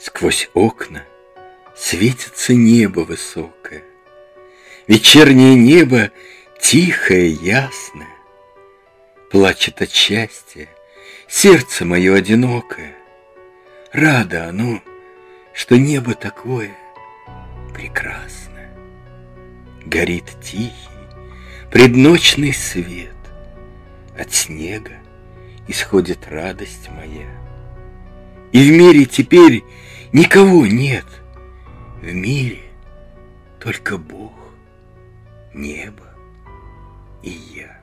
Сквозь окна светится небо высокое, Вечернее небо тихое, ясное, Плачет от счастья сердце мое одинокое. Радо оно, что небо такое прекрасное. Горит тихий, предночный свет, От снега исходит радость моя. И в мире теперь никого нет, В мире только Бог, небо и я.